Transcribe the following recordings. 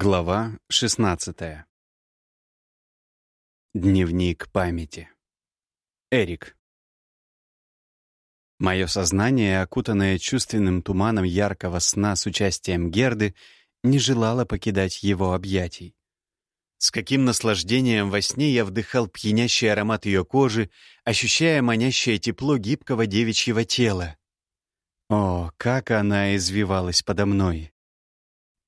Глава 16. Дневник памяти. Эрик. Мое сознание, окутанное чувственным туманом яркого сна с участием Герды, не желало покидать его объятий. С каким наслаждением во сне я вдыхал пьянящий аромат ее кожи, ощущая манящее тепло гибкого девичьего тела. О, как она извивалась подо мной!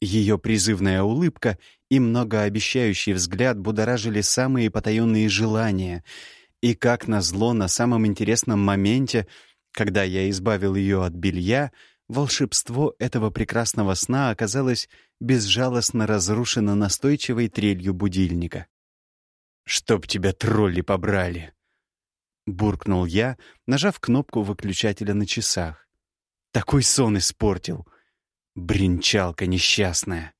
Ее призывная улыбка и многообещающий взгляд будоражили самые потаенные желания. И как назло, на самом интересном моменте, когда я избавил ее от белья, волшебство этого прекрасного сна оказалось безжалостно разрушено настойчивой трелью будильника. «Чтоб тебя тролли побрали!» — буркнул я, нажав кнопку выключателя на часах. «Такой сон испортил!» Бринчалка несчастная.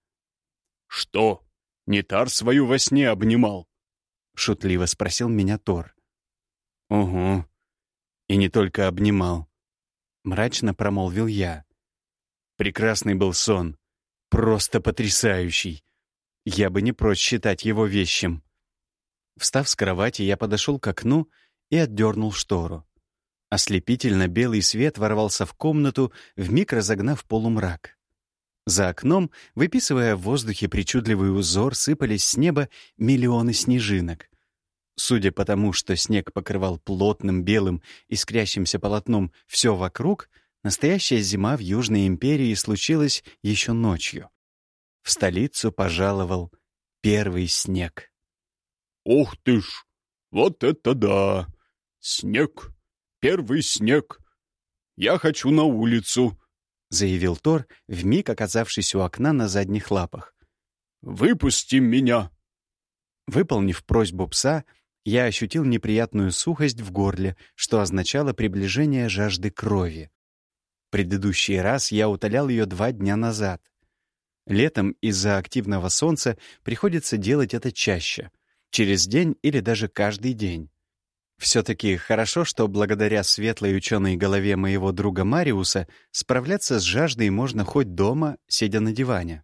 «Что, не тар свою во сне обнимал?» — шутливо спросил меня Тор. «Угу. И не только обнимал». Мрачно промолвил я. Прекрасный был сон. Просто потрясающий. Я бы не прочь считать его вещим. Встав с кровати, я подошел к окну и отдернул штору. Ослепительно белый свет ворвался в комнату, вмиг разогнав полумрак. За окном, выписывая в воздухе причудливый узор, сыпались с неба миллионы снежинок. Судя по тому, что снег покрывал плотным белым искрящимся полотном все вокруг, настоящая зима в Южной империи случилась еще ночью. В столицу пожаловал первый снег. «Ух ты ж! Вот это да! Снег! Первый снег! Я хочу на улицу!» — заявил Тор, вмиг оказавшись у окна на задних лапах. «Выпусти меня!» Выполнив просьбу пса, я ощутил неприятную сухость в горле, что означало приближение жажды крови. Предыдущий раз я утолял ее два дня назад. Летом из-за активного солнца приходится делать это чаще, через день или даже каждый день. Все-таки хорошо, что благодаря светлой ученой голове моего друга Мариуса справляться с жаждой можно хоть дома, сидя на диване.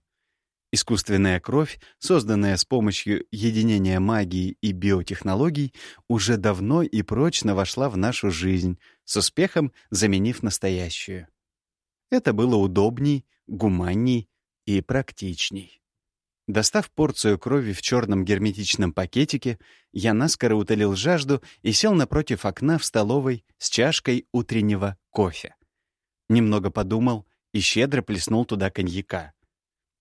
Искусственная кровь, созданная с помощью единения магии и биотехнологий, уже давно и прочно вошла в нашу жизнь, с успехом заменив настоящую. Это было удобней, гуманней и практичней. Достав порцию крови в черном герметичном пакетике, я наскоро утолил жажду и сел напротив окна в столовой с чашкой утреннего кофе. Немного подумал и щедро плеснул туда коньяка.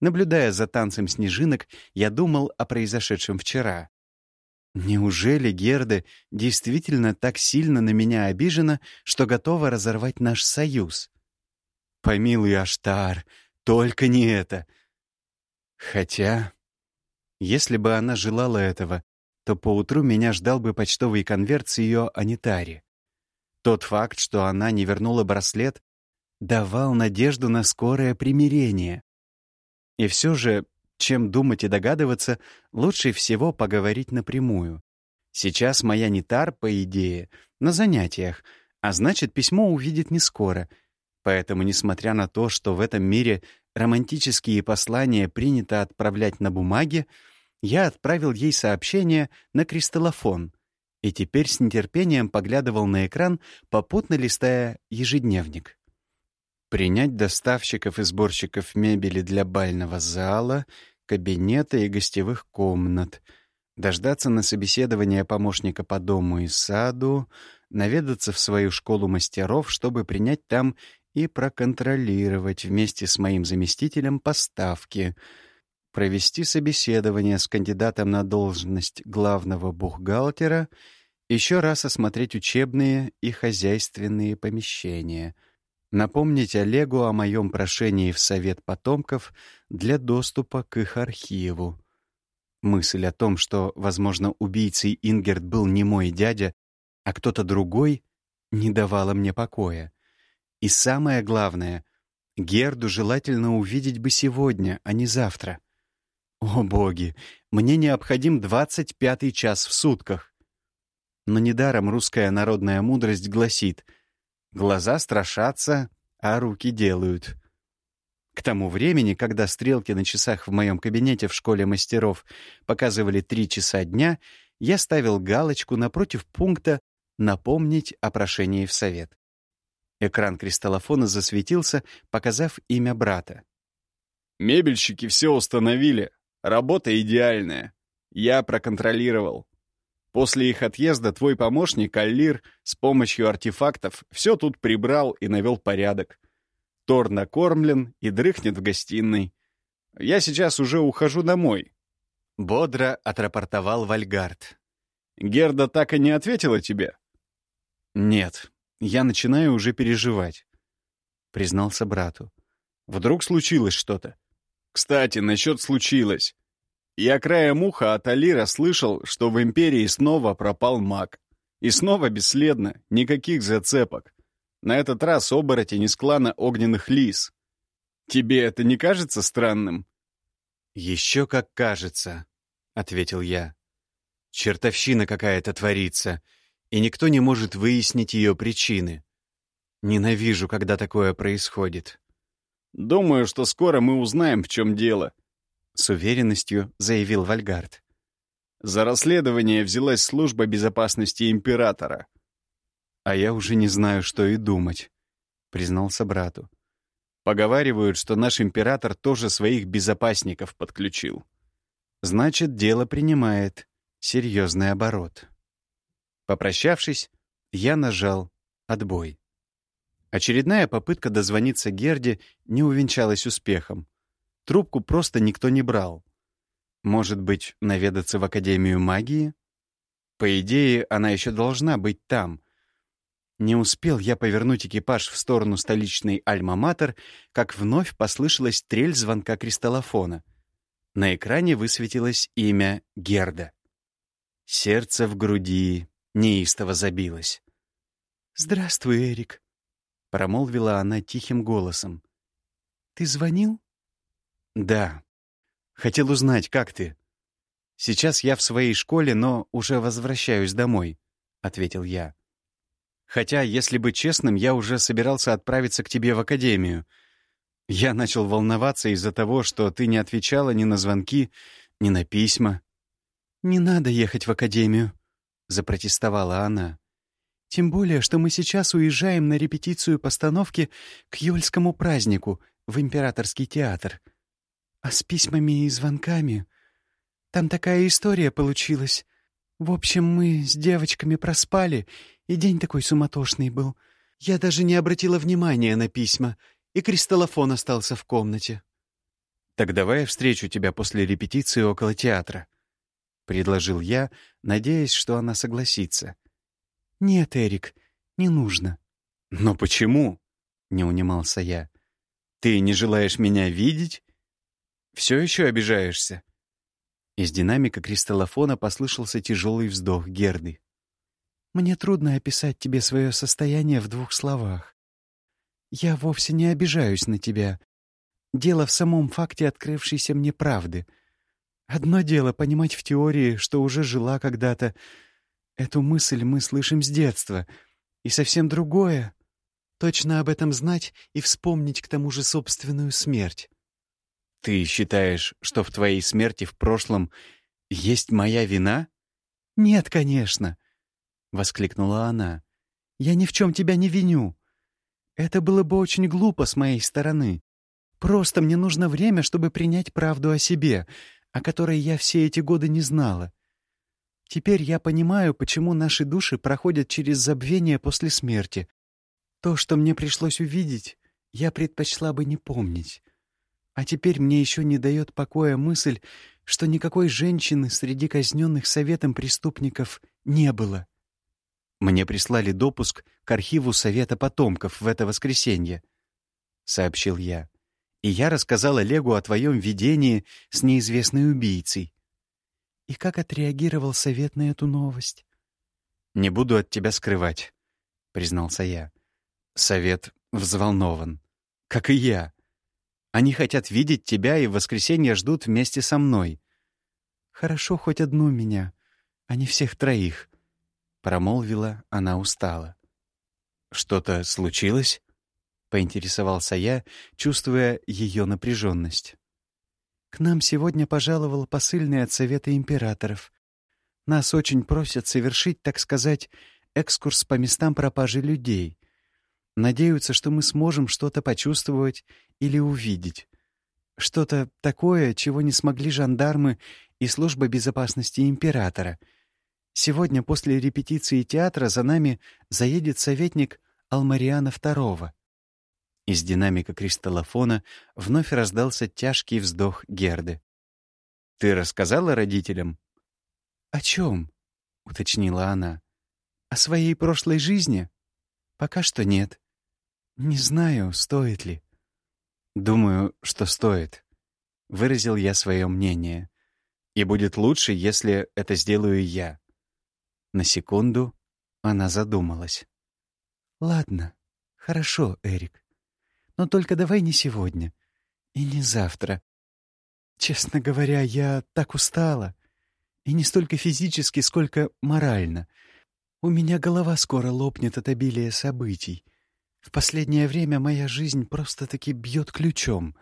Наблюдая за танцем снежинок, я думал о произошедшем вчера. Неужели Герда действительно так сильно на меня обижена, что готова разорвать наш союз? Помилуй, Аштар, только не это — Хотя, если бы она желала этого, то поутру меня ждал бы почтовый конверт с ее Анитари. Тот факт, что она не вернула браслет, давал надежду на скорое примирение. И все же, чем думать и догадываться, лучше всего поговорить напрямую. Сейчас моя Нитар, по идее, на занятиях, а значит, письмо увидит не скоро. Поэтому, несмотря на то, что в этом мире романтические послания принято отправлять на бумаге, я отправил ей сообщение на кристаллофон и теперь с нетерпением поглядывал на экран, попутно листая ежедневник. Принять доставщиков и сборщиков мебели для бального зала, кабинета и гостевых комнат, дождаться на собеседование помощника по дому и саду, наведаться в свою школу мастеров, чтобы принять там и проконтролировать вместе с моим заместителем поставки, провести собеседование с кандидатом на должность главного бухгалтера, еще раз осмотреть учебные и хозяйственные помещения, напомнить Олегу о моем прошении в Совет потомков для доступа к их архиву. Мысль о том, что, возможно, убийцей Ингерт был не мой дядя, а кто-то другой, не давала мне покоя. И самое главное, Герду желательно увидеть бы сегодня, а не завтра. О боги, мне необходим двадцать пятый час в сутках. Но недаром русская народная мудрость гласит «Глаза страшатся, а руки делают». К тому времени, когда стрелки на часах в моем кабинете в школе мастеров показывали три часа дня, я ставил галочку напротив пункта «Напомнить о прошении в совет». Экран кристаллофона засветился, показав имя брата. «Мебельщики все установили. Работа идеальная. Я проконтролировал. После их отъезда твой помощник, Аллир, с помощью артефактов все тут прибрал и навел порядок. Тор накормлен и дрыхнет в гостиной. Я сейчас уже ухожу домой». Бодро отрапортовал Вальгард. «Герда так и не ответила тебе?» «Нет, я начинаю уже переживать», — признался брату. «Вдруг случилось что-то?» «Кстати, насчет случилось. Я краем уха от Алира слышал, что в Империи снова пропал маг. И снова бесследно, никаких зацепок. На этот раз оборотень из клана огненных лис. Тебе это не кажется странным?» «Еще как кажется», — ответил я. «Чертовщина какая-то творится, и никто не может выяснить ее причины. Ненавижу, когда такое происходит». «Думаю, что скоро мы узнаем, в чем дело», — с уверенностью заявил Вальгард. «За расследование взялась служба безопасности императора». «А я уже не знаю, что и думать», — признался брату. «Поговаривают, что наш император тоже своих безопасников подключил. Значит, дело принимает серьезный оборот». Попрощавшись, я нажал «Отбой». Очередная попытка дозвониться Герде не увенчалась успехом. Трубку просто никто не брал. Может быть, наведаться в Академию магии? По идее, она еще должна быть там. Не успел я повернуть экипаж в сторону столичной Альма-Матер, как вновь послышалась трель звонка кристаллофона. На экране высветилось имя Герда. Сердце в груди неистово забилось. «Здравствуй, Эрик», — промолвила она тихим голосом. «Ты звонил?» «Да. Хотел узнать, как ты?» «Сейчас я в своей школе, но уже возвращаюсь домой», — ответил я. «Хотя, если быть честным, я уже собирался отправиться к тебе в академию. Я начал волноваться из-за того, что ты не отвечала ни на звонки, ни на письма». «Не надо ехать в академию», — запротестовала она. «Тем более, что мы сейчас уезжаем на репетицию постановки к Юльскому празднику в Императорский театр». А с письмами и звонками... Там такая история получилась. В общем, мы с девочками проспали, и день такой суматошный был. Я даже не обратила внимания на письма, и кристаллофон остался в комнате. «Так давай я встречу тебя после репетиции около театра», — предложил я, надеясь, что она согласится. «Нет, Эрик, не нужно». «Но почему?» — не унимался я. «Ты не желаешь меня видеть все еще обижаешься?» Из динамика кристаллофона послышался тяжелый вздох Герды. «Мне трудно описать тебе свое состояние в двух словах. Я вовсе не обижаюсь на тебя. Дело в самом факте открывшейся мне правды. Одно дело понимать в теории, что уже жила когда-то. Эту мысль мы слышим с детства. И совсем другое — точно об этом знать и вспомнить к тому же собственную смерть. «Ты считаешь, что в твоей смерти в прошлом есть моя вина?» «Нет, конечно», — воскликнула она. «Я ни в чем тебя не виню. Это было бы очень глупо с моей стороны. Просто мне нужно время, чтобы принять правду о себе, о которой я все эти годы не знала. Теперь я понимаю, почему наши души проходят через забвение после смерти. То, что мне пришлось увидеть, я предпочла бы не помнить. А теперь мне еще не дает покоя мысль, что никакой женщины среди казненных советом преступников не было. Мне прислали допуск к архиву Совета потомков в это воскресенье, — сообщил я. И я рассказал Олегу о твоем видении с неизвестной убийцей. И как отреагировал Совет на эту новость? «Не буду от тебя скрывать», — признался я. Совет взволнован. Как и я. Они хотят видеть тебя и в воскресенье ждут вместе со мной. Хорошо хоть одну меня, а не всех троих, — промолвила она устало. Что-то случилось? — поинтересовался я, чувствуя ее напряженность. «К нам сегодня пожаловал посыльный от Совета императоров. Нас очень просят совершить, так сказать, экскурс по местам пропажи людей. Надеются, что мы сможем что-то почувствовать или увидеть. Что-то такое, чего не смогли жандармы и служба безопасности императора. Сегодня после репетиции театра за нами заедет советник Алмариана II. Из динамика кристаллофона вновь раздался тяжкий вздох Герды. «Ты рассказала родителям?» «О чем?» — уточнила она. «О своей прошлой жизни? Пока что нет. Не знаю, стоит ли». «Думаю, что стоит», — выразил я свое мнение. «И будет лучше, если это сделаю я». На секунду она задумалась. «Ладно, хорошо, Эрик. Но только давай не сегодня. И не завтра. Честно говоря, я так устала. И не столько физически, сколько морально. У меня голова скоро лопнет от обилия событий. В последнее время моя жизнь просто-таки бьет ключом.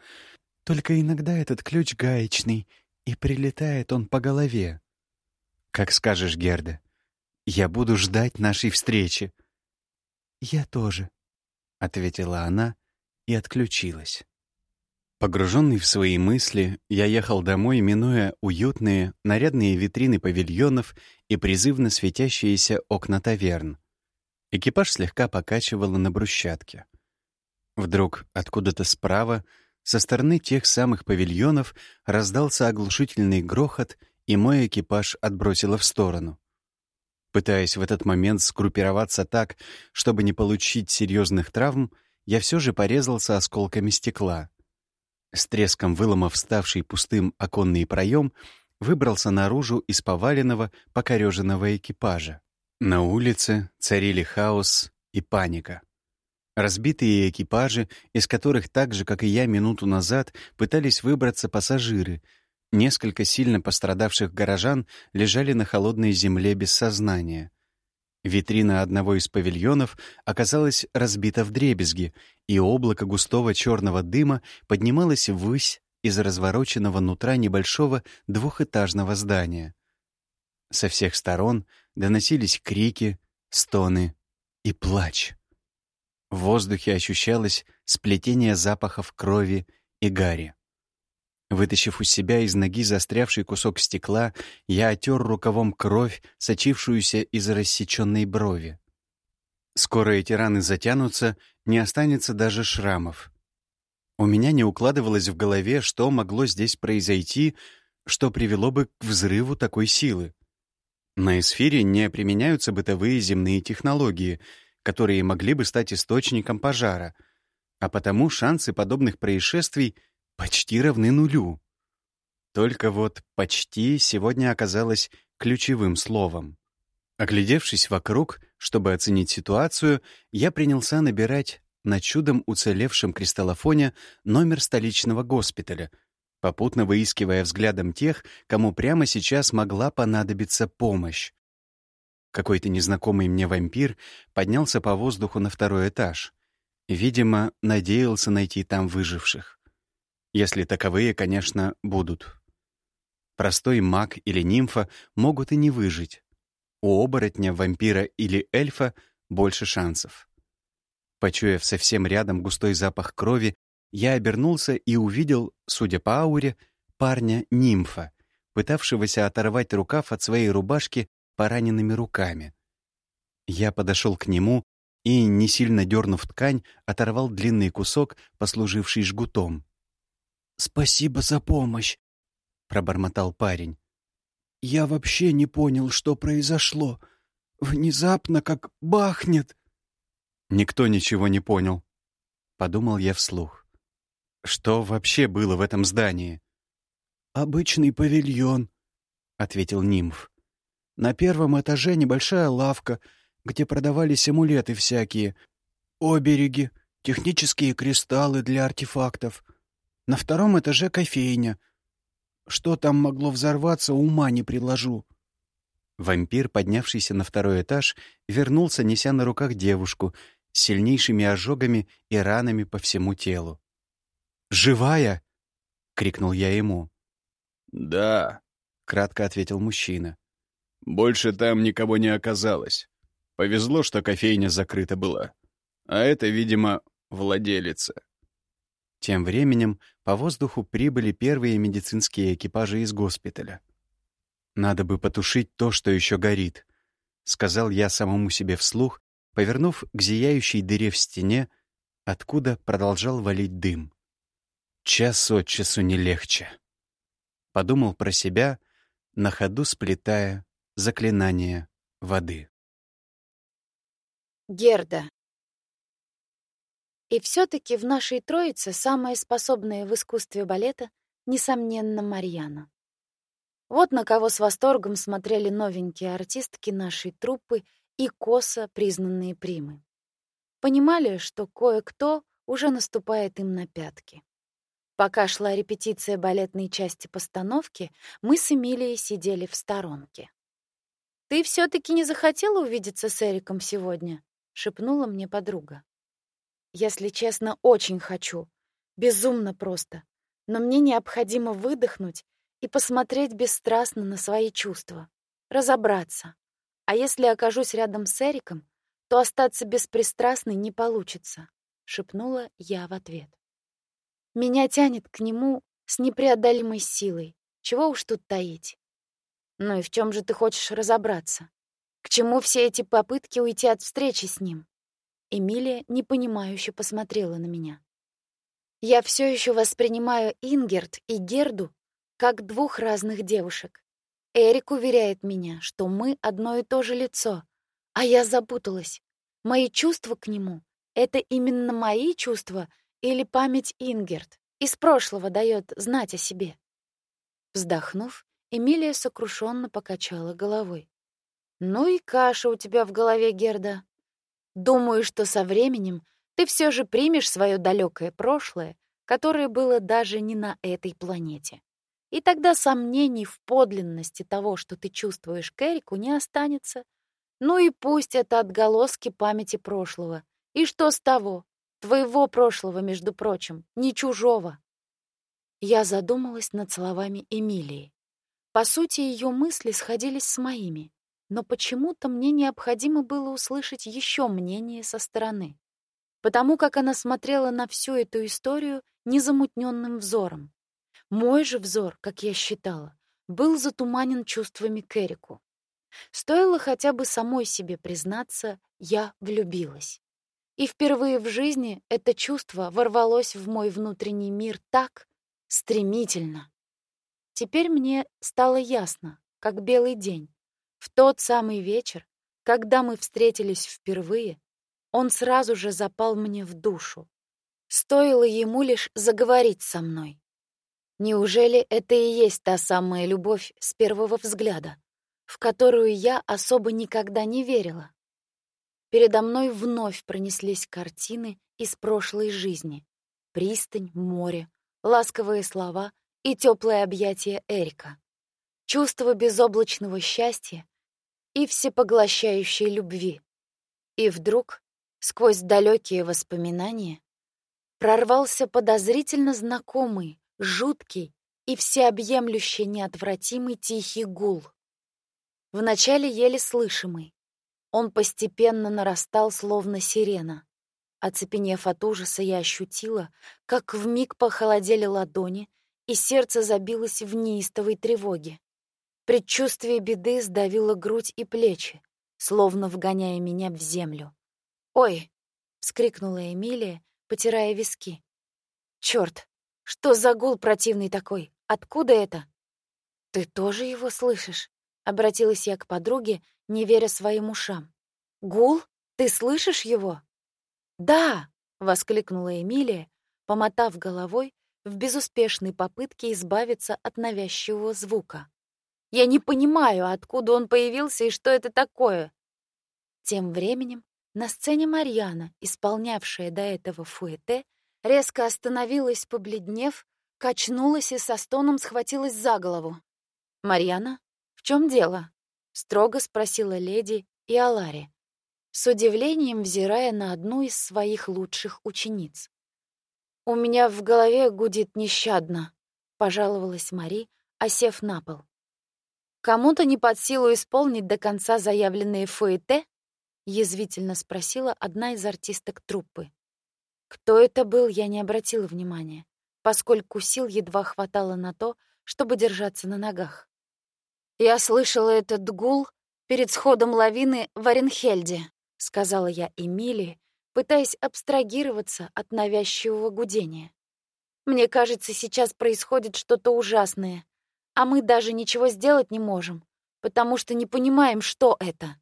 Только иногда этот ключ гаечный, и прилетает он по голове. «Как скажешь, Герда. Я буду ждать нашей встречи». «Я тоже», — ответила она и отключилась. Погруженный в свои мысли, я ехал домой, минуя уютные, нарядные витрины павильонов и призывно светящиеся окна таверн. Экипаж слегка покачивало на брусчатке. Вдруг откуда-то справа, со стороны тех самых павильонов, раздался оглушительный грохот, и мой экипаж отбросило в сторону. Пытаясь в этот момент скруппироваться так, чтобы не получить серьезных травм, я все же порезался осколками стекла — с треском выломав ставший пустым оконный проем, выбрался наружу из поваленного, покореженного экипажа. На улице царили хаос и паника. Разбитые экипажи, из которых так же, как и я минуту назад, пытались выбраться пассажиры, несколько сильно пострадавших горожан лежали на холодной земле без сознания. Витрина одного из павильонов оказалась разбита в дребезги, и облако густого черного дыма поднималось ввысь из развороченного нутра небольшого двухэтажного здания. Со всех сторон доносились крики, стоны и плач. В воздухе ощущалось сплетение запахов крови и гари. Вытащив у себя из ноги застрявший кусок стекла, я отер рукавом кровь, сочившуюся из рассеченной брови. Скоро эти раны затянутся, не останется даже шрамов. У меня не укладывалось в голове, что могло здесь произойти, что привело бы к взрыву такой силы. На эсфире не применяются бытовые земные технологии, которые могли бы стать источником пожара, а потому шансы подобных происшествий — почти равны нулю. Только вот «почти» сегодня оказалось ключевым словом. Оглядевшись вокруг, чтобы оценить ситуацию, я принялся набирать на чудом уцелевшем кристаллофоне номер столичного госпиталя, попутно выискивая взглядом тех, кому прямо сейчас могла понадобиться помощь. Какой-то незнакомый мне вампир поднялся по воздуху на второй этаж. Видимо, надеялся найти там выживших. Если таковые, конечно, будут. Простой маг или нимфа могут и не выжить. У оборотня, вампира или эльфа больше шансов. Почуяв совсем рядом густой запах крови, я обернулся и увидел, судя по ауре, парня-нимфа, пытавшегося оторвать рукав от своей рубашки пораненными руками. Я подошел к нему и, не сильно дернув ткань, оторвал длинный кусок, послуживший жгутом. «Спасибо за помощь», — пробормотал парень. «Я вообще не понял, что произошло. Внезапно как бахнет». «Никто ничего не понял», — подумал я вслух. «Что вообще было в этом здании?» «Обычный павильон», — ответил нимф. «На первом этаже небольшая лавка, где продавались амулеты всякие, обереги, технические кристаллы для артефактов. На втором этаже кофейня. Что там могло взорваться, ума не приложу. Вампир, поднявшийся на второй этаж, вернулся, неся на руках девушку, с сильнейшими ожогами и ранами по всему телу. «Живая!» — крикнул я ему. «Да», — кратко ответил мужчина. «Больше там никого не оказалось. Повезло, что кофейня закрыта была. А это, видимо, владелица». Тем временем по воздуху прибыли первые медицинские экипажи из госпиталя. «Надо бы потушить то, что еще горит», — сказал я самому себе вслух, повернув к зияющей дыре в стене, откуда продолжал валить дым. «Час от часу не легче». Подумал про себя, на ходу сплетая заклинание воды. Герда. И все-таки в нашей троице самая способная в искусстве балета, несомненно, Марьяна. Вот на кого с восторгом смотрели новенькие артистки нашей труппы и косо признанные примы. Понимали, что кое-кто уже наступает им на пятки. Пока шла репетиция балетной части постановки, мы с Эмилией сидели в сторонке. «Ты все таки не захотела увидеться с Эриком сегодня?» — шепнула мне подруга. «Если честно, очень хочу. Безумно просто. Но мне необходимо выдохнуть и посмотреть бесстрастно на свои чувства, разобраться. А если окажусь рядом с Эриком, то остаться беспристрастной не получится, шепнула я в ответ. Меня тянет к нему с непреодолимой силой. Чего уж тут таить? Ну и в чем же ты хочешь разобраться? К чему все эти попытки уйти от встречи с ним? Эмилия непонимающе посмотрела на меня. Я все еще воспринимаю Ингерт и Герду как двух разных девушек. Эрик уверяет меня, что мы одно и то же лицо, а я запуталась. Мои чувства к нему — это именно мои чувства или память Ингерт из прошлого дает знать о себе. Вздохнув, Эмилия сокрушенно покачала головой. «Ну и каша у тебя в голове, Герда. Думаю, что со временем ты все же примешь свое далекое прошлое, которое было даже не на этой планете. И тогда сомнений в подлинности того, что ты чувствуешь к Эрику, не останется. Ну и пусть это отголоски памяти прошлого. И что с того? Твоего прошлого, между прочим, не чужого. Я задумалась над словами Эмилии. По сути, ее мысли сходились с моими, но почему-то мне необходимо было услышать еще мнение со стороны, потому как она смотрела на всю эту историю незамутненным взором. Мой же взор, как я считала, был затуманен чувствами к Эрику. Стоило хотя бы самой себе признаться, я влюбилась. И впервые в жизни это чувство ворвалось в мой внутренний мир так стремительно. Теперь мне стало ясно, как белый день. В тот самый вечер, когда мы встретились впервые, он сразу же запал мне в душу. Стоило ему лишь заговорить со мной. Неужели это и есть та самая любовь с первого взгляда, в которую я особо никогда не верила? Передо мной вновь пронеслись картины из прошлой жизни. Пристань, море, ласковые слова и теплое объятие Эрика. Чувство безоблачного счастья и всепоглощающей любви. И вдруг, сквозь далекие воспоминания, прорвался подозрительно знакомый, жуткий и всеобъемлющий неотвратимый тихий гул. Вначале еле слышимый. Он постепенно нарастал, словно сирена. Оцепенев от ужаса, я ощутила, как вмиг похолодели ладони, и сердце забилось в неистовой тревоге. Предчувствие беды сдавило грудь и плечи, словно вгоняя меня в землю. «Ой!» — вскрикнула Эмилия, потирая виски. «Чёрт! Что за гул противный такой? Откуда это? Ты тоже его слышишь? Обратилась я к подруге, не веря своим ушам. Гул? Ты слышишь его? Да, воскликнула Эмилия, помотав головой в безуспешной попытке избавиться от навязчивого звука. Я не понимаю, откуда он появился и что это такое. Тем временем на сцене Марьяна, исполнявшая до этого фуэте, резко остановилась, побледнев, качнулась и со стоном схватилась за голову. «Марьяна, в чем дело?» — строго спросила леди и Алари. с удивлением взирая на одну из своих лучших учениц. «У меня в голове гудит нещадно», — пожаловалась Мари, осев на пол. «Кому-то не под силу исполнить до конца заявленные фуэте?» — язвительно спросила одна из артисток труппы. Кто это был, я не обратила внимания, поскольку сил едва хватало на то, чтобы держаться на ногах. «Я слышала этот гул перед сходом лавины в Оренхельде», — сказала я Эмилии, пытаясь абстрагироваться от навязчивого гудения. «Мне кажется, сейчас происходит что-то ужасное, а мы даже ничего сделать не можем, потому что не понимаем, что это».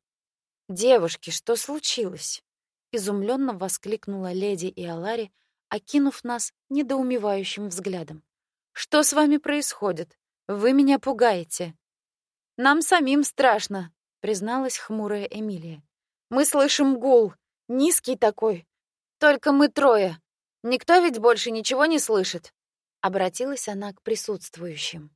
«Девушки, что случилось?» — изумленно воскликнула леди Иолари, окинув нас недоумевающим взглядом. «Что с вами происходит? Вы меня пугаете». «Нам самим страшно», — призналась хмурая Эмилия. «Мы слышим гул, низкий такой. Только мы трое. Никто ведь больше ничего не слышит», — обратилась она к присутствующим.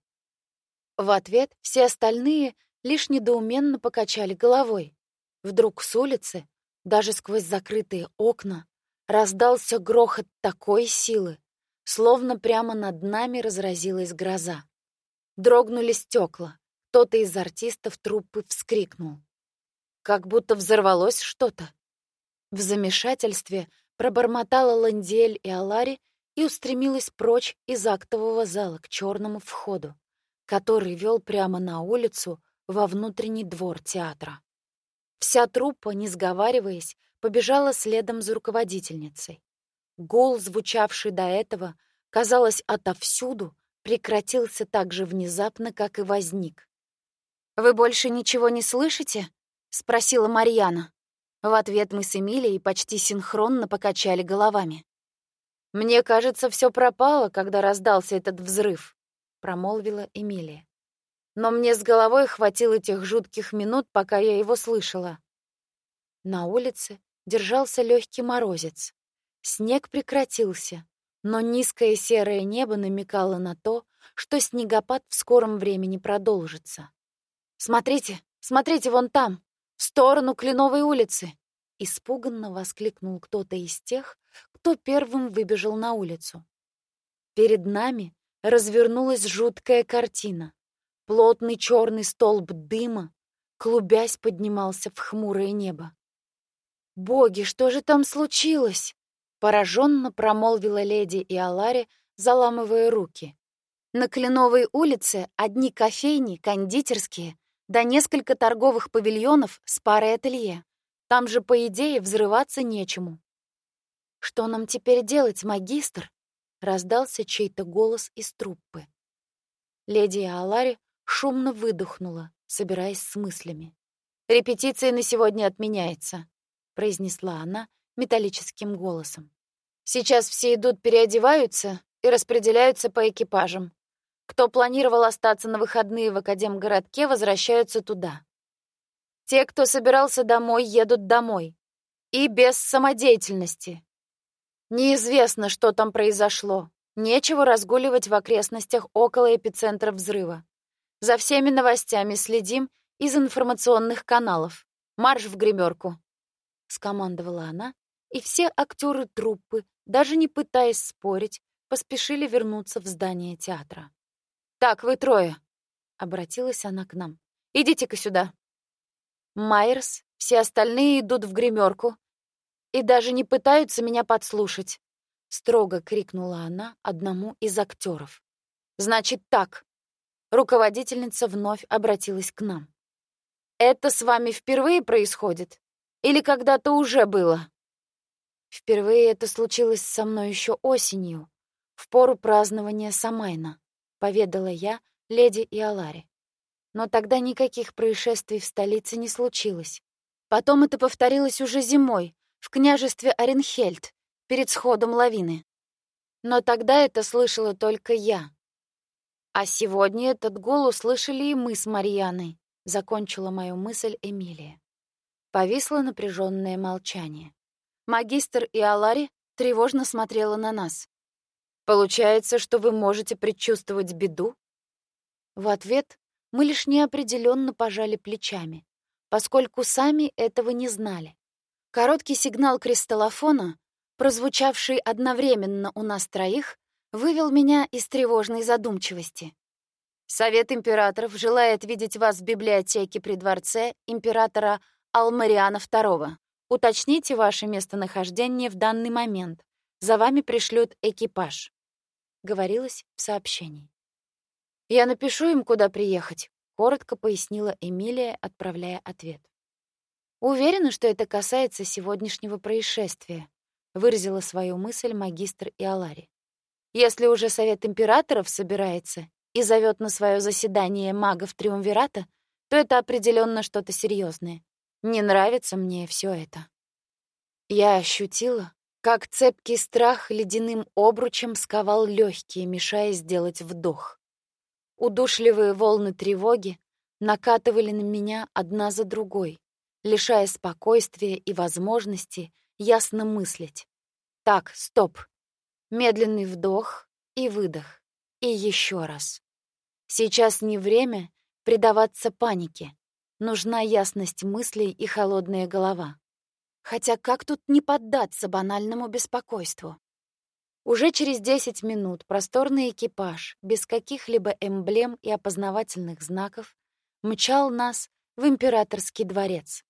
В ответ все остальные лишь недоуменно покачали головой. Вдруг с улицы, даже сквозь закрытые окна, раздался грохот такой силы, словно прямо над нами разразилась гроза. Дрогнули стекла. Кто-то из артистов труппы вскрикнул. Как будто взорвалось что-то. В замешательстве пробормотала Ландиэль и Алари и устремилась прочь из актового зала к черному входу, который вел прямо на улицу во внутренний двор театра. Вся труппа, не сговариваясь, побежала следом за руководительницей. Гул, звучавший до этого, казалось, отовсюду, прекратился так же внезапно, как и возник. «Вы больше ничего не слышите?» — спросила Марьяна. В ответ мы с Эмилией почти синхронно покачали головами. «Мне кажется, все пропало, когда раздался этот взрыв», — промолвила Эмилия но мне с головой хватило тех жутких минут, пока я его слышала. На улице держался легкий морозец. Снег прекратился, но низкое серое небо намекало на то, что снегопад в скором времени продолжится. «Смотрите, смотрите вон там, в сторону Кленовой улицы!» Испуганно воскликнул кто-то из тех, кто первым выбежал на улицу. Перед нами развернулась жуткая картина. Плотный черный столб дыма, клубясь, поднимался в хмурое небо. «Боги, что же там случилось?» — пораженно промолвила леди Иолари, заламывая руки. На Кленовой улице одни кофейни, кондитерские, да несколько торговых павильонов с парой ателье. Там же, по идее, взрываться нечему. «Что нам теперь делать, магистр?» — раздался чей-то голос из труппы. Леди Алари шумно выдохнула, собираясь с мыслями. «Репетиция на сегодня отменяется», — произнесла она металлическим голосом. «Сейчас все идут, переодеваются и распределяются по экипажам. Кто планировал остаться на выходные в Академгородке, возвращаются туда. Те, кто собирался домой, едут домой. И без самодеятельности. Неизвестно, что там произошло. Нечего разгуливать в окрестностях около эпицентра взрыва. За всеми новостями следим из информационных каналов. Марш в гримерку, скомандовала она, и все актеры труппы, даже не пытаясь спорить, поспешили вернуться в здание театра. «Так, вы трое», — обратилась она к нам. «Идите-ка сюда». Майерс, все остальные идут в гримерку и даже не пытаются меня подслушать, строго крикнула она одному из актеров. Значит так, Руководительница вновь обратилась к нам. «Это с вами впервые происходит? Или когда-то уже было?» «Впервые это случилось со мной еще осенью, в пору празднования Самайна», — поведала я леди Иоларе. Но тогда никаких происшествий в столице не случилось. Потом это повторилось уже зимой, в княжестве Оренхельд, перед сходом лавины. Но тогда это слышала только я, а сегодня этот гол услышали и мы с Марьяной, закончила мою мысль Эмилия. Повисло напряженное молчание. Магистр и Алари тревожно смотрела на нас. Получается, что вы можете предчувствовать беду? В ответ мы лишь неопределенно пожали плечами, поскольку сами этого не знали. Короткий сигнал кристаллофона, прозвучавший одновременно у нас троих, вывел меня из тревожной задумчивости. Совет императоров желает видеть вас в библиотеке при дворце императора Алмариана II. Уточните ваше местонахождение в данный момент. За вами пришлют экипаж. Говорилось в сообщении. Я напишу им, куда приехать, коротко пояснила Эмилия, отправляя ответ. Уверена, что это касается сегодняшнего происшествия, выразила свою мысль магистр Иолари. Если уже совет императоров собирается и зовет на свое заседание магов Триумвирата, то это определенно что-то серьезное. Не нравится мне все это. Я ощутила, как цепкий страх ледяным обручем сковал легкие, мешая сделать вдох. Удушливые волны тревоги накатывали на меня одна за другой, лишая спокойствия и возможности ясно мыслить. Так, стоп. Медленный вдох и выдох. И еще раз. Сейчас не время предаваться панике. Нужна ясность мыслей и холодная голова. Хотя как тут не поддаться банальному беспокойству? Уже через 10 минут просторный экипаж, без каких-либо эмблем и опознавательных знаков, мчал нас в императорский дворец.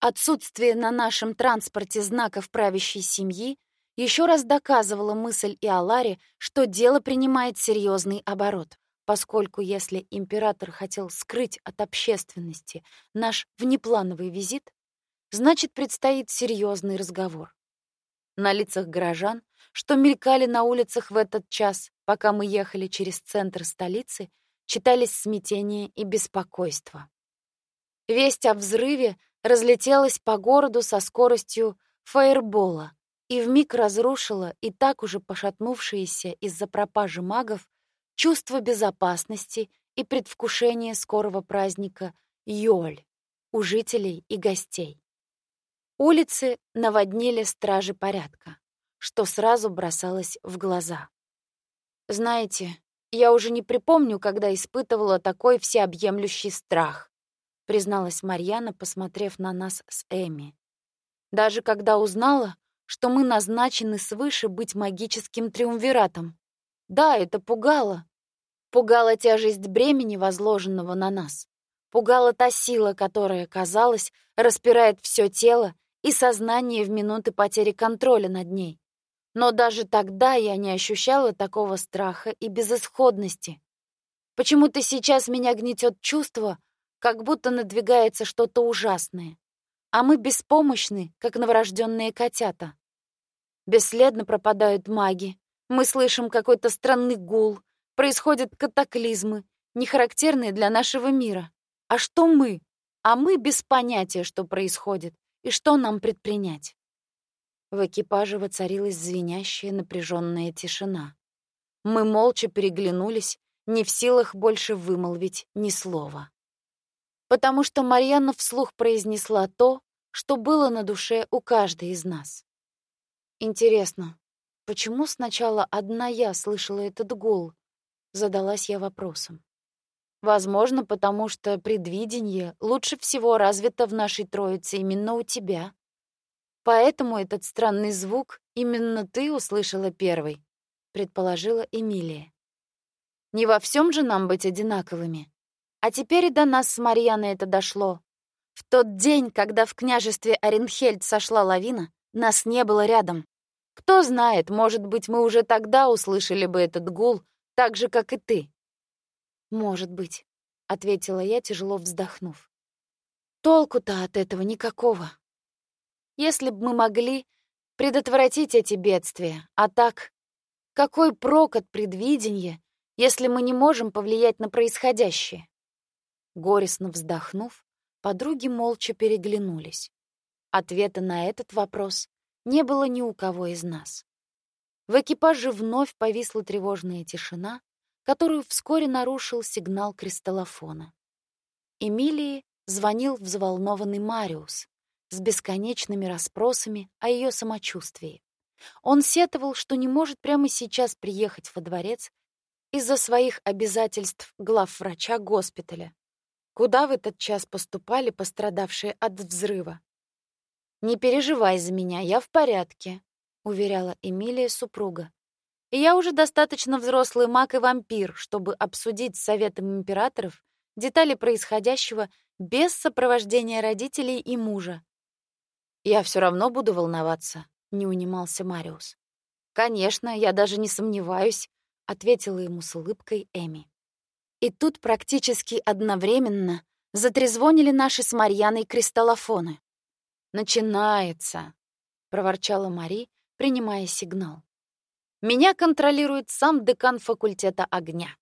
Отсутствие на нашем транспорте знаков правящей семьи еще раз доказывало мысль Иолари, что дело принимает серьезный оборот, поскольку если император хотел скрыть от общественности наш внеплановый визит, значит, предстоит серьезный разговор. На лицах горожан, что мелькали на улицах в этот час, пока мы ехали через центр столицы, читались смятение и беспокойство. Весть о взрыве разлетелась по городу со скоростью фаербола и вмиг разрушила и так уже пошатнувшиеся из-за пропажи магов чувство безопасности и предвкушение скорого праздника Йоль у жителей и гостей. Улицы наводнили стражи порядка, что сразу бросалось в глаза. Знаете, я уже не припомню, когда испытывала такой всеобъемлющий страх призналась Марьяна, посмотрев на нас с Эми. Даже когда узнала, что мы назначены свыше быть магическим триумвиратом. Да, это пугало. Пугала тяжесть бремени, возложенного на нас. Пугала та сила, которая, казалось, распирает все тело и сознание в минуты потери контроля над ней. Но даже тогда я не ощущала такого страха и безысходности. Почему-то сейчас меня гнетет чувство, как будто надвигается что-то ужасное, а мы беспомощны, как новорожденные котята. Бесследно пропадают маги, мы слышим какой-то странный гул, происходят катаклизмы, не характерные для нашего мира. А что мы? А мы без понятия, что происходит и что нам предпринять. В экипаже воцарилась звенящая напряженная тишина. Мы молча переглянулись, не в силах больше вымолвить ни слова потому что Марьяна вслух произнесла то, что было на душе у каждой из нас. Интересно, почему сначала одна я слышала этот гул? Задалась я вопросом. Возможно, потому что предвидение лучше всего развито в нашей троице именно у тебя. Поэтому этот странный звук именно ты услышала первой, предположила Эмилия. Не во всем же нам быть одинаковыми. А теперь и до нас с Марьяной это дошло. В тот день, когда в княжестве Оренхельд сошла лавина, нас не было рядом. Кто знает, может быть, мы уже тогда услышали бы этот гул, так же, как и ты. Может быть, ответила я, тяжело вздохнув. Толку-то от этого никакого. Если бы мы могли предотвратить эти бедствия, а так, какой прок от предвидения, если мы не можем повлиять на происходящее? Горестно вздохнув, подруги молча переглянулись. Ответа на этот вопрос не было ни у кого из нас. В экипаже вновь повисла тревожная тишина, которую вскоре нарушил сигнал кристаллофона. Эмилии звонил взволнованный Мариус с бесконечными расспросами о ее самочувствии. Он сетовал, что не может прямо сейчас приехать во дворец из-за своих обязательств главврача госпиталя, Куда в этот час поступали пострадавшие от взрыва? «Не переживай за меня, я в порядке», — уверяла Эмилия супруга. «И я уже достаточно взрослый маг и вампир, чтобы обсудить с советом императоров детали происходящего без сопровождения родителей и мужа. «Я все равно буду волноваться», — не унимался Мариус. «Конечно, я даже не сомневаюсь», — ответила ему с улыбкой Эми. И тут практически одновременно затрезвонили наши с Марьяной кристаллофоны. «Начинается», — проворчала Мари, принимая сигнал. «Меня контролирует сам декан факультета огня.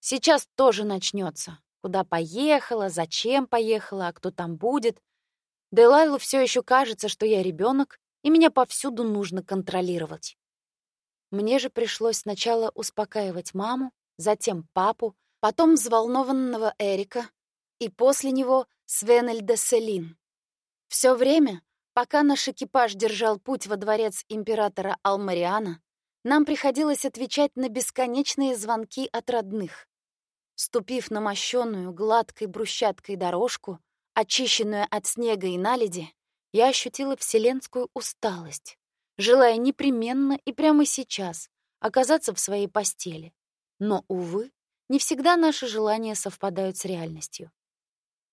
Сейчас тоже начнется. Куда поехала, зачем поехала, а кто там будет. Делайлу все еще кажется, что я ребенок, и меня повсюду нужно контролировать. Мне же пришлось сначала успокаивать маму, затем папу, потом взволнованного Эрика и после него Свенель де Селин. Все время, пока наш экипаж держал путь во дворец императора Алмариана, нам приходилось отвечать на бесконечные звонки от родных. Ступив на мощенную гладкой брусчаткой дорожку, очищенную от снега и наледи, я ощутила вселенскую усталость, желая непременно и прямо сейчас оказаться в своей постели. Но, увы, не всегда наши желания совпадают с реальностью.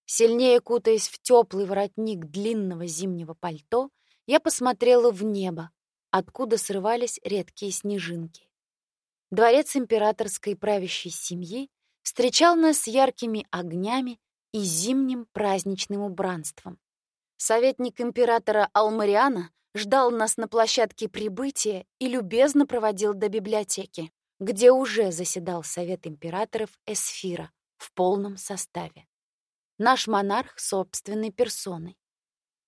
Сильнее кутаясь в теплый воротник длинного зимнего пальто, я посмотрела в небо, откуда срывались редкие снежинки. Дворец императорской правящей семьи встречал нас с яркими огнями и зимним праздничным убранством. Советник императора Алмариана ждал нас на площадке прибытия и любезно проводил до библиотеки, где уже заседал Совет императоров Эсфира в полном составе. Наш монарх собственной персоной.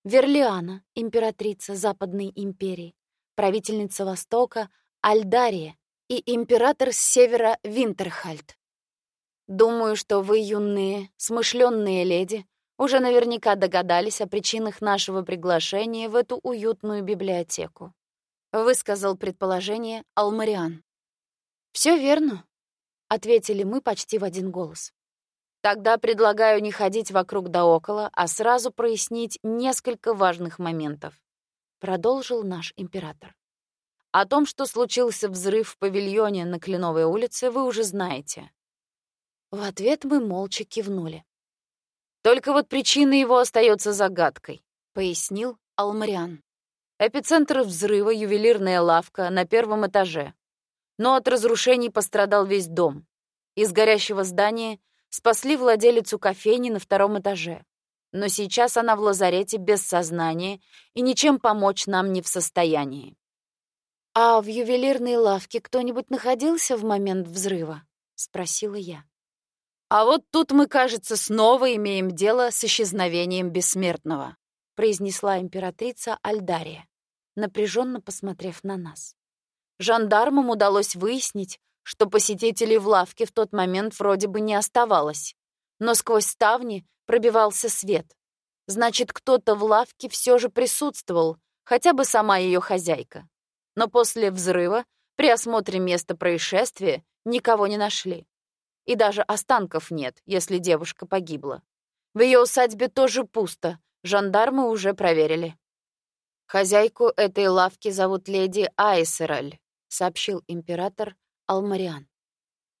Верлиана, императрица Западной империи, правительница Востока Альдария и император с севера Винтерхальд. Думаю, что вы, юные, смышленные леди, уже наверняка догадались о причинах нашего приглашения в эту уютную библиотеку. Высказал предположение Алмариан. Все верно, ответили мы почти в один голос. Тогда предлагаю не ходить вокруг да около, а сразу прояснить несколько важных моментов, продолжил наш император. О том, что случился взрыв в павильоне на Кленовой улице, вы уже знаете. В ответ мы молча кивнули. Только вот причина его остается загадкой, пояснил Алмариан. Эпицентр взрыва — ювелирная лавка на первом этаже. Но от разрушений пострадал весь дом. Из горящего здания спасли владелицу кофейни на втором этаже. Но сейчас она в лазарете без сознания и ничем помочь нам не в состоянии. «А в ювелирной лавке кто-нибудь находился в момент взрыва?» — спросила я. А вот тут мы, кажется, снова имеем дело с исчезновением бессмертного, произнесла императрица Альдария, напряженно посмотрев на нас. Жандармам удалось выяснить, что посетителей в лавке в тот момент вроде бы не оставалось, но сквозь ставни пробивался свет. Значит, кто-то в лавке все же присутствовал, хотя бы сама ее хозяйка. Но после взрыва при осмотре места происшествия никого не нашли. И даже останков нет, если девушка погибла. В ее усадьбе тоже пусто, жандармы уже проверили. «Хозяйку этой лавки зовут леди Айсераль», — сообщил император Алмариан.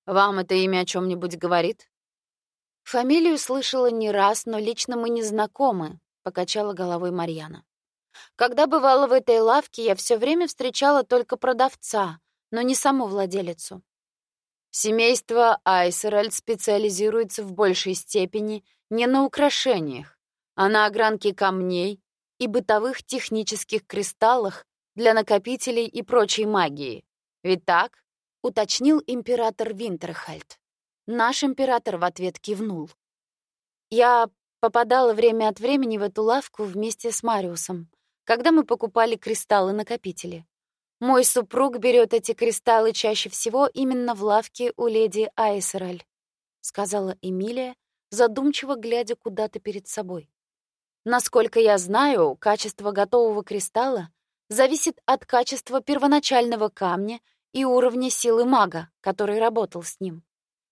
«Вам это имя о чем нибудь говорит?» «Фамилию слышала не раз, но лично мы не знакомы», — покачала головой Марьяна. «Когда бывала в этой лавке, я все время встречала только продавца, но не саму владелицу. Семейство Айсеральд специализируется в большей степени не на украшениях, а на огранке камней и бытовых технических кристаллах для накопителей и прочей магии. Ведь так? уточнил император Винтерхальд. Наш император в ответ кивнул. Я попадала время от времени в эту лавку вместе с Мариусом, когда мы покупали кристаллы-накопители. Мой супруг берет эти кристаллы чаще всего именно в лавке у леди Айсераль, сказала Эмилия, задумчиво глядя куда-то перед собой. Насколько я знаю, качество готового кристалла зависит от качества первоначального камня и уровня силы мага, который работал с ним.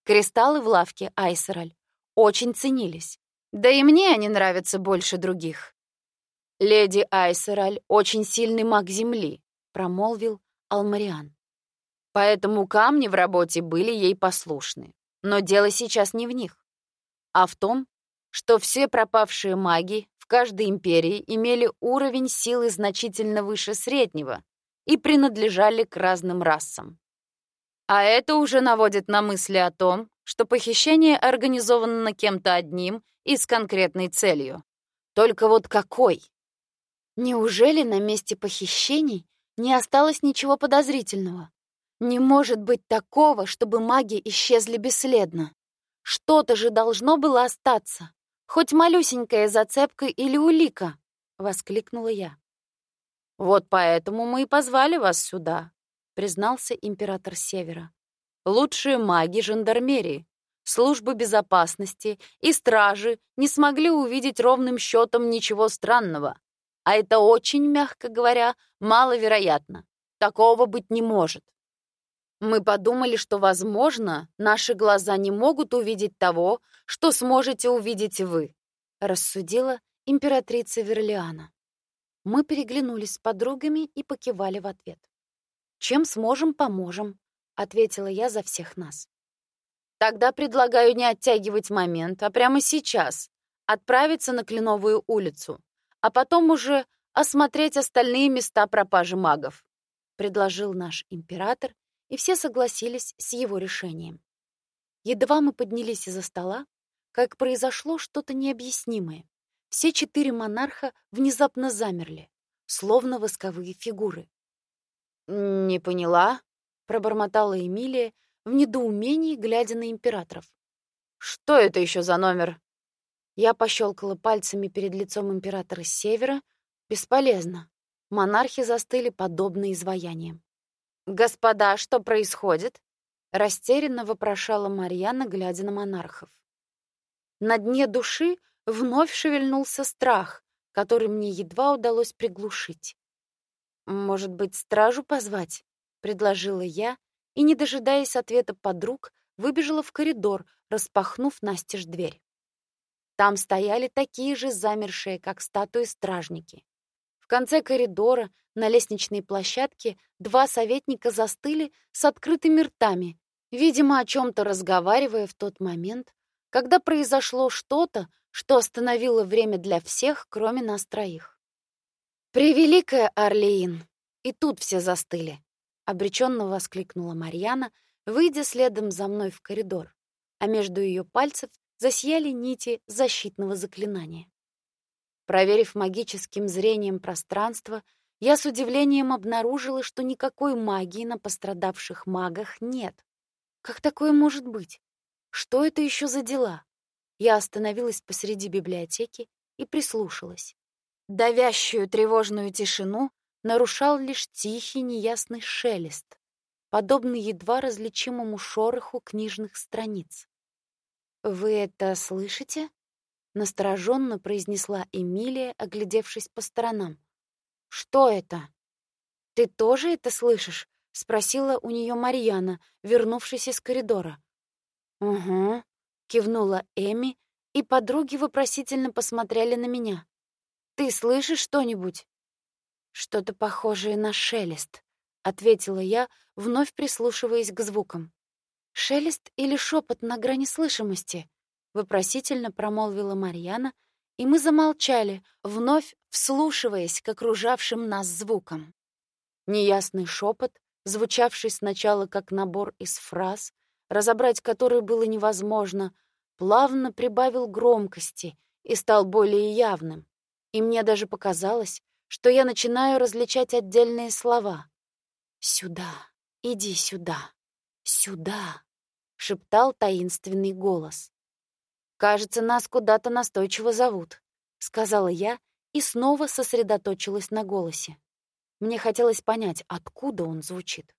Кристаллы в лавке Айсераль очень ценились. Да и мне они нравятся больше других. «Леди Айсераль — очень сильный маг Земли», — промолвил Алмариан. «Поэтому камни в работе были ей послушны. Но дело сейчас не в них, а в том, что все пропавшие маги каждой империи имели уровень силы значительно выше среднего и принадлежали к разным расам. А это уже наводит на мысли о том, что похищение организовано кем-то одним и с конкретной целью. Только вот какой? Неужели на месте похищений не осталось ничего подозрительного? Не может быть такого, чтобы маги исчезли бесследно. Что-то же должно было остаться. Хоть малюсенькая зацепка или улика, — воскликнула я. «Вот поэтому мы и позвали вас сюда», — признался император Севера. «Лучшие маги жандармерии, службы безопасности и стражи не смогли увидеть ровным счетом ничего странного. А это очень, мягко говоря, маловероятно. Такого быть не может. Мы подумали, что, возможно, наши глаза не могут увидеть того, что сможете увидеть вы», — рассудила императрица Верлиана. Мы переглянулись с подругами и покивали в ответ. «Чем сможем, поможем», — ответила я за всех нас. «Тогда предлагаю не оттягивать момент, а прямо сейчас отправиться на Кленовую улицу, а потом уже осмотреть остальные места пропажи магов», — предложил наш император, и все согласились с его решением. Едва мы поднялись из-за стола, как произошло что-то необъяснимое. Все четыре монарха внезапно замерли, словно восковые фигуры. «Не поняла», — пробормотала Эмилия в недоумении, глядя на императоров. «Что это еще за номер?» Я пощелкала пальцами перед лицом императора севера. Бесполезно. Монархи застыли подобно изваяниям. «Господа, что происходит?» — растерянно вопрошала Марьяна, глядя на монархов. На дне души вновь шевельнулся страх, который мне едва удалось приглушить. «Может быть, стражу позвать?» — предложила я, и, не дожидаясь ответа подруг, выбежала в коридор, распахнув настежь дверь. Там стояли такие же замершие, как статуи стражники. Конце коридора, на лестничной площадке, два советника застыли с открытыми ртами, видимо, о чем-то разговаривая в тот момент, когда произошло что-то, что остановило время для всех, кроме нас троих. «Превеликая Орлеин!» И тут все застыли. Обреченно воскликнула Марьяна, выйдя следом за мной в коридор, а между ее пальцев засияли нити защитного заклинания. Проверив магическим зрением пространство, я с удивлением обнаружила, что никакой магии на пострадавших магах нет. Как такое может быть? Что это еще за дела? Я остановилась посреди библиотеки и прислушалась. Давящую тревожную тишину нарушал лишь тихий неясный шелест, подобный едва различимому шороху книжных страниц. «Вы это слышите?» — настороженно произнесла Эмилия, оглядевшись по сторонам. «Что это?» «Ты тоже это слышишь?» — спросила у нее Марьяна, вернувшись из коридора. «Угу», кивнула Эми, и подруги вопросительно посмотрели на меня. Ты слышишь что-нибудь? Что-то похожее на шелест, ответила я, вновь прислушиваясь к звукам. Шелест или шепот на грани слышимости? Вопросительно промолвила Марьяна, и мы замолчали, вновь вслушиваясь к окружавшим нас звукам. Неясный шепот, звучавший сначала как набор из фраз, разобрать которые было невозможно, плавно прибавил громкости и стал более явным. И мне даже показалось, что я начинаю различать отдельные слова. «Сюда, иди сюда, сюда», — шептал таинственный голос. «Кажется, нас куда-то настойчиво зовут», — сказала я и снова сосредоточилась на голосе. Мне хотелось понять, откуда он звучит.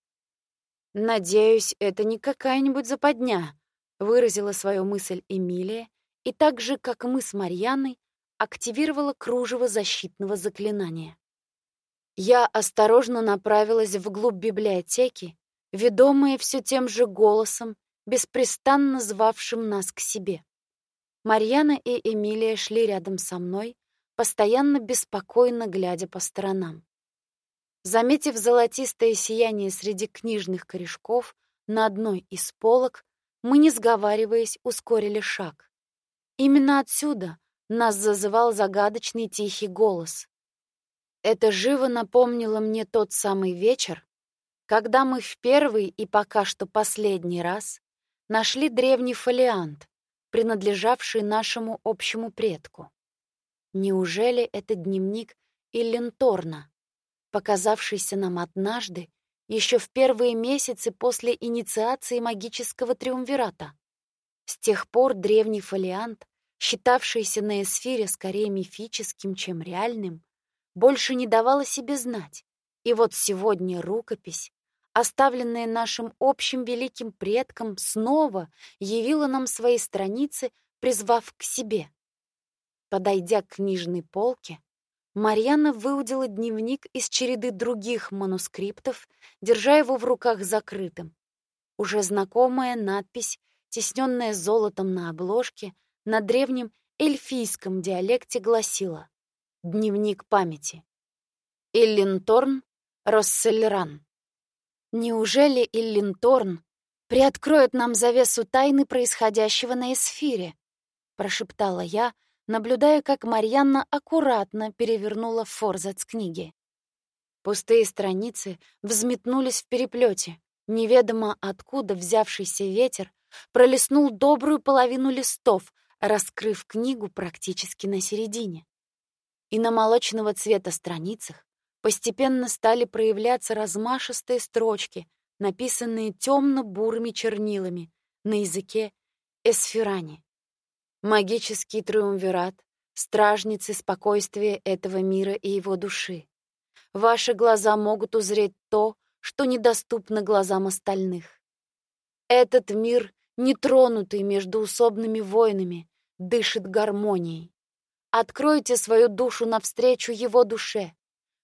«Надеюсь, это не какая-нибудь западня», — выразила свою мысль Эмилия, и так же, как мы с Марьяной, активировала кружево защитного заклинания. Я осторожно направилась вглубь библиотеки, ведомая все тем же голосом, беспрестанно звавшим нас к себе. Марьяна и Эмилия шли рядом со мной, постоянно беспокойно глядя по сторонам. Заметив золотистое сияние среди книжных корешков на одной из полок, мы, не сговариваясь, ускорили шаг. Именно отсюда нас зазывал загадочный тихий голос. Это живо напомнило мне тот самый вечер, когда мы в первый и пока что последний раз нашли древний фолиант, принадлежавший нашему общему предку. Неужели это дневник Илленторна, показавшийся нам однажды еще в первые месяцы после инициации магического триумвирата? С тех пор древний фолиант, считавшийся на эсфире скорее мифическим, чем реальным, больше не давал о себе знать. И вот сегодня рукопись, оставленная нашим общим великим предком, снова явила нам свои страницы, призвав к себе. Подойдя к книжной полке, Марьяна выудила дневник из череды других манускриптов, держа его в руках закрытым. Уже знакомая надпись, тесненная золотом на обложке, на древнем эльфийском диалекте гласила «Дневник памяти». Иллинторн Россельран. Неужели Иллинторн приоткроет нам завесу тайны происходящего на эсфире? прошептала я, наблюдая, как Марьянна аккуратно перевернула форзац книги. Пустые страницы взметнулись в переплете. Неведомо откуда взявшийся ветер пролистнул добрую половину листов, раскрыв книгу практически на середине. И на молочного цвета страницах постепенно стали проявляться размашистые строчки, написанные темно-бурыми чернилами на языке эсфирани. Магический триумвират, стражницы спокойствия этого мира и его души. Ваши глаза могут узреть то, что недоступно глазам остальных. Этот мир, нетронутый между усобными войнами, дышит гармонией. Откройте свою душу навстречу его душе.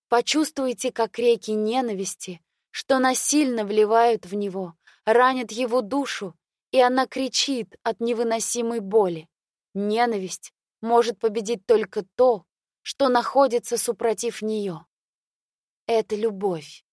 Почувствуйте, как реки ненависти, что насильно вливают в него, ранят его душу, и она кричит от невыносимой боли. Ненависть может победить только то, что находится супротив нее. Это любовь.